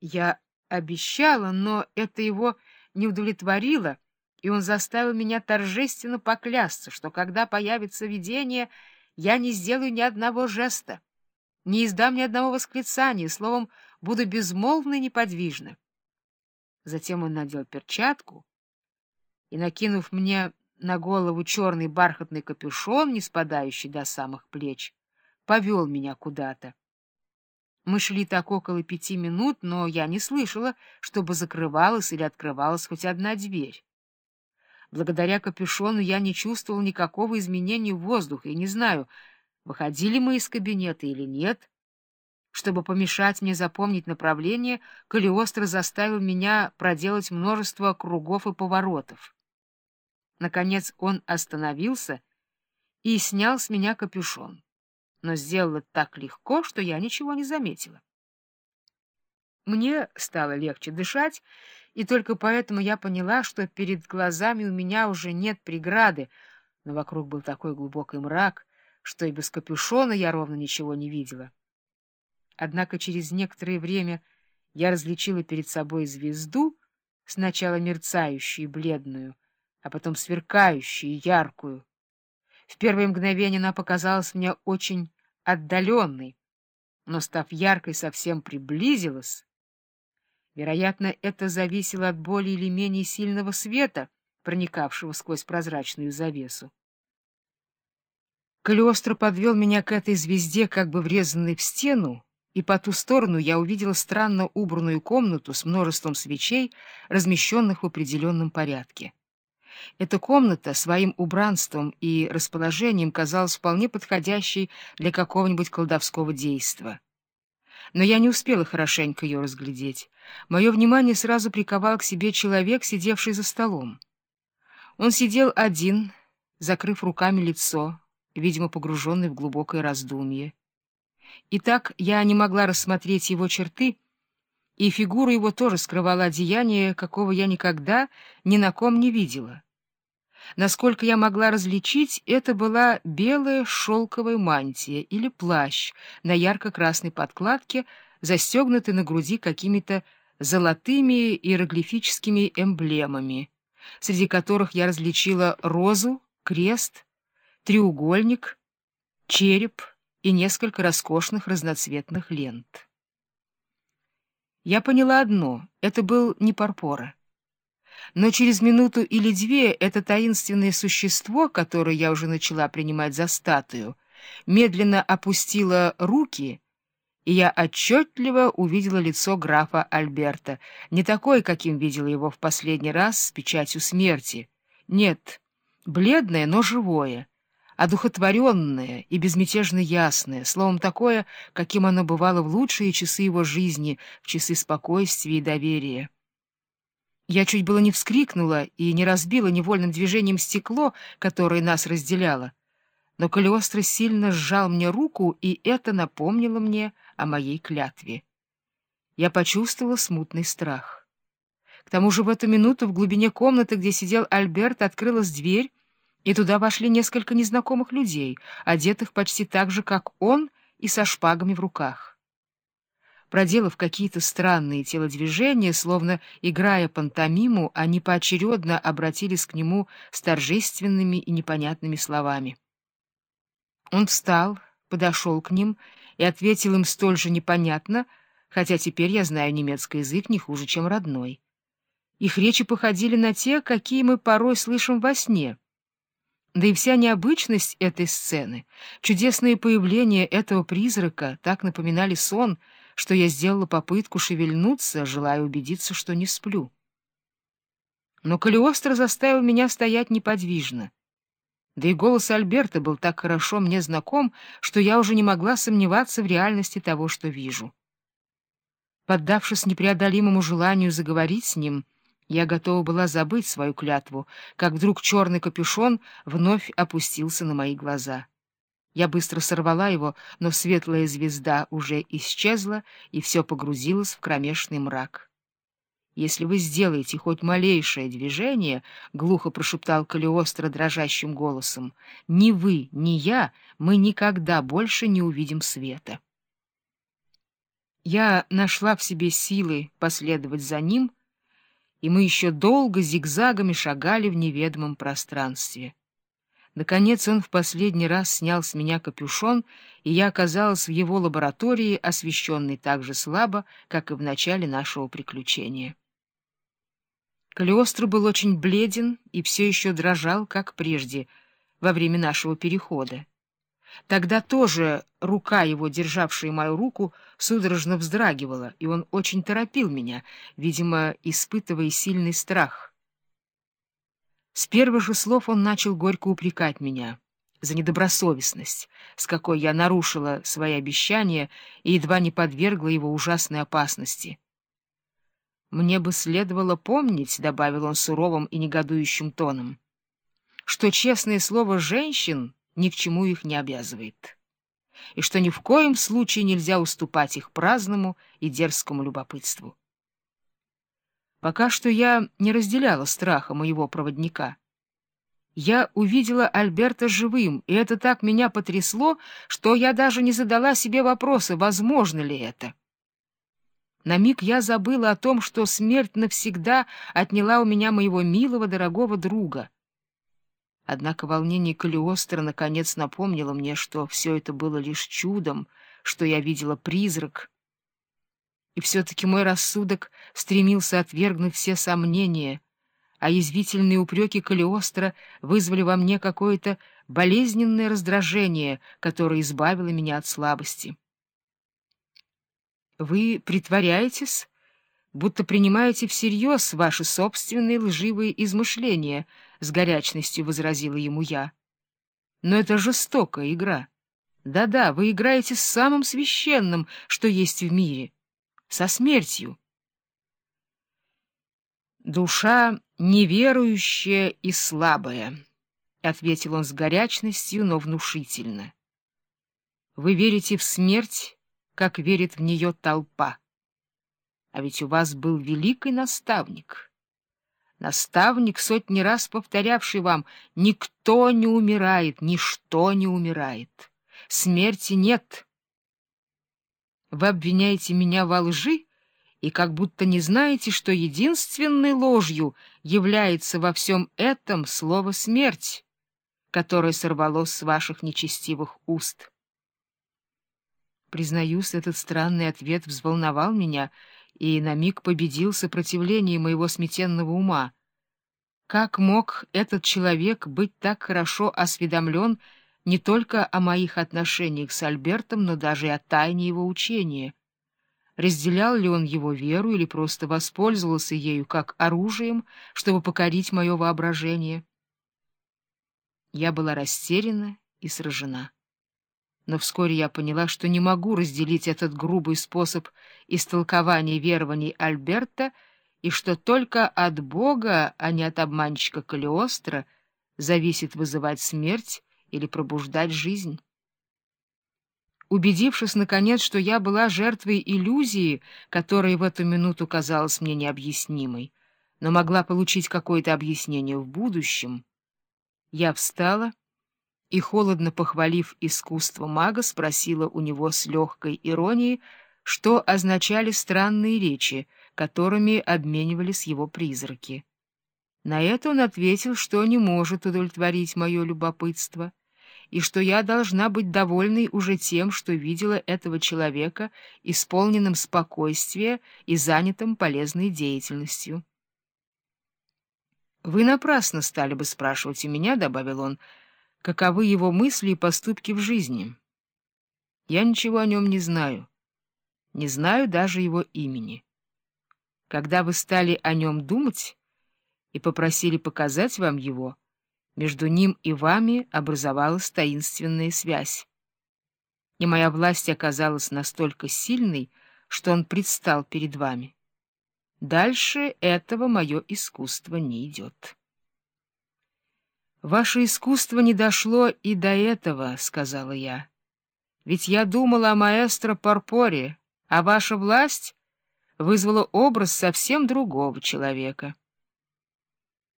Я обещала, но это его не удовлетворило, и он заставил меня торжественно поклясться, что когда появится видение, я не сделаю ни одного жеста, не издам ни одного восклицания, словом, буду безмолвна и неподвижна. Затем он надел перчатку и, накинув мне на голову черный бархатный капюшон, не спадающий до самых плеч, повел меня куда-то. Мы шли так около пяти минут, но я не слышала, чтобы закрывалась или открывалась хоть одна дверь. Благодаря капюшону я не чувствовал никакого изменения воздуха и не знаю, выходили мы из кабинета или нет. Чтобы помешать мне запомнить направление, Калиостро заставил меня проделать множество кругов и поворотов. Наконец он остановился и снял с меня капюшон но сделала так легко, что я ничего не заметила. Мне стало легче дышать, и только поэтому я поняла, что перед глазами у меня уже нет преграды, но вокруг был такой глубокий мрак, что и без капюшона я ровно ничего не видела. Однако через некоторое время я различила перед собой звезду, сначала мерцающую и бледную, а потом сверкающую и яркую, в первое мгновение она показалась мне очень отдаленной, но, став яркой, совсем приблизилась. Вероятно, это зависело от более или менее сильного света, проникавшего сквозь прозрачную завесу. Калиостро подвел меня к этой звезде, как бы врезанной в стену, и по ту сторону я увидела странно убранную комнату с множеством свечей, размещенных в определенном порядке. Эта комната своим убранством и расположением казалась вполне подходящей для какого-нибудь колдовского действа. Но я не успела хорошенько ее разглядеть. Мое внимание сразу приковал к себе человек, сидевший за столом. Он сидел один, закрыв руками лицо, видимо, погруженный в глубокое раздумье. И так я не могла рассмотреть его черты, и фигуру его тоже скрывало одеяние, какого я никогда ни на ком не видела. Насколько я могла различить, это была белая шелковая мантия или плащ на ярко-красной подкладке, застегнутый на груди какими-то золотыми иероглифическими эмблемами, среди которых я различила розу, крест, треугольник, череп и несколько роскошных разноцветных лент. Я поняла одно — это был не Парпора. Но через минуту или две это таинственное существо, которое я уже начала принимать за статую, медленно опустило руки, и я отчетливо увидела лицо графа Альберта, не такое, каким видела его в последний раз с печатью смерти. Нет, бледное, но живое, одухотворенное и безмятежно ясное, словом, такое, каким оно бывало в лучшие часы его жизни, в часы спокойствия и доверия. Я чуть было не вскрикнула и не разбила невольным движением стекло, которое нас разделяло. Но Калиостро сильно сжал мне руку, и это напомнило мне о моей клятве. Я почувствовала смутный страх. К тому же в эту минуту в глубине комнаты, где сидел Альберт, открылась дверь, и туда вошли несколько незнакомых людей, одетых почти так же, как он, и со шпагами в руках. Проделав какие-то странные телодвижения, словно играя пантомиму, они поочередно обратились к нему с торжественными и непонятными словами. Он встал, подошел к ним и ответил им столь же непонятно, хотя теперь я знаю немецкий язык не хуже, чем родной. Их речи походили на те, какие мы порой слышим во сне. Да и вся необычность этой сцены, чудесное появление этого призрака так напоминали сон — что я сделала попытку шевельнуться, желая убедиться, что не сплю. Но Калиостро заставил меня стоять неподвижно. Да и голос Альберта был так хорошо мне знаком, что я уже не могла сомневаться в реальности того, что вижу. Поддавшись непреодолимому желанию заговорить с ним, я готова была забыть свою клятву, как вдруг черный капюшон вновь опустился на мои глаза. Я быстро сорвала его, но светлая звезда уже исчезла, и все погрузилось в кромешный мрак. «Если вы сделаете хоть малейшее движение, — глухо прошептал Калиостро дрожащим голосом, — ни вы, ни я, мы никогда больше не увидим света». Я нашла в себе силы последовать за ним, и мы еще долго зигзагами шагали в неведомом пространстве. Наконец он в последний раз снял с меня капюшон, и я оказалась в его лаборатории, освещенной так же слабо, как и в начале нашего приключения. Калиостро был очень бледен и все еще дрожал, как прежде, во время нашего перехода. Тогда тоже рука его, державшая мою руку, судорожно вздрагивала, и он очень торопил меня, видимо, испытывая сильный страх. С первых же слов он начал горько упрекать меня за недобросовестность, с какой я нарушила свои обещания и едва не подвергла его ужасной опасности. «Мне бы следовало помнить», — добавил он суровым и негодующим тоном, — «что честное слово женщин ни к чему их не обязывает, и что ни в коем случае нельзя уступать их праздному и дерзкому любопытству. Пока что я не разделяла страха моего проводника. Я увидела Альберта живым, и это так меня потрясло, что я даже не задала себе вопроса, возможно ли это. На миг я забыла о том, что смерть навсегда отняла у меня моего милого, дорогого друга — Однако волнение Калиостро наконец напомнило мне, что все это было лишь чудом, что я видела призрак. И все-таки мой рассудок стремился отвергнуть все сомнения, а язвительные упреки Калиостро вызвали во мне какое-то болезненное раздражение, которое избавило меня от слабости. «Вы притворяетесь?» будто принимаете всерьез ваши собственные лживые измышления, — с горячностью возразила ему я. Но это жестокая игра. Да-да, вы играете с самым священным, что есть в мире, со смертью. Душа неверующая и слабая, — ответил он с горячностью, но внушительно. Вы верите в смерть, как верит в нее толпа. А ведь у вас был великий наставник. Наставник, сотни раз повторявший вам, никто не умирает, ничто не умирает. Смерти нет. Вы обвиняете меня во лжи и как будто не знаете, что единственной ложью является во всем этом слово «смерть», которое сорвалось с ваших нечестивых уст. Признаюсь, этот странный ответ взволновал меня — и на миг победил сопротивление моего сметенного ума. Как мог этот человек быть так хорошо осведомлен не только о моих отношениях с Альбертом, но даже и о тайне его учения? Разделял ли он его веру или просто воспользовался ею как оружием, чтобы покорить мое воображение? Я была растеряна и сражена но вскоре я поняла, что не могу разделить этот грубый способ истолкования верований Альберта и что только от Бога, а не от обманщика Калиостро, зависит вызывать смерть или пробуждать жизнь. Убедившись, наконец, что я была жертвой иллюзии, которая в эту минуту казалась мне необъяснимой, но могла получить какое-то объяснение в будущем, я встала и, холодно похвалив искусство мага, спросила у него с легкой иронией, что означали странные речи, которыми обменивались его призраки. На это он ответил, что не может удовлетворить мое любопытство, и что я должна быть довольной уже тем, что видела этого человека исполненным спокойствия и занятым полезной деятельностью. «Вы напрасно стали бы спрашивать у меня», — добавил он, — каковы его мысли и поступки в жизни. Я ничего о нем не знаю. Не знаю даже его имени. Когда вы стали о нем думать и попросили показать вам его, между ним и вами образовалась таинственная связь. И моя власть оказалась настолько сильной, что он предстал перед вами. Дальше этого мое искусство не идет. «Ваше искусство не дошло и до этого», — сказала я. «Ведь я думала о маэстро Парпоре, а ваша власть вызвала образ совсем другого человека».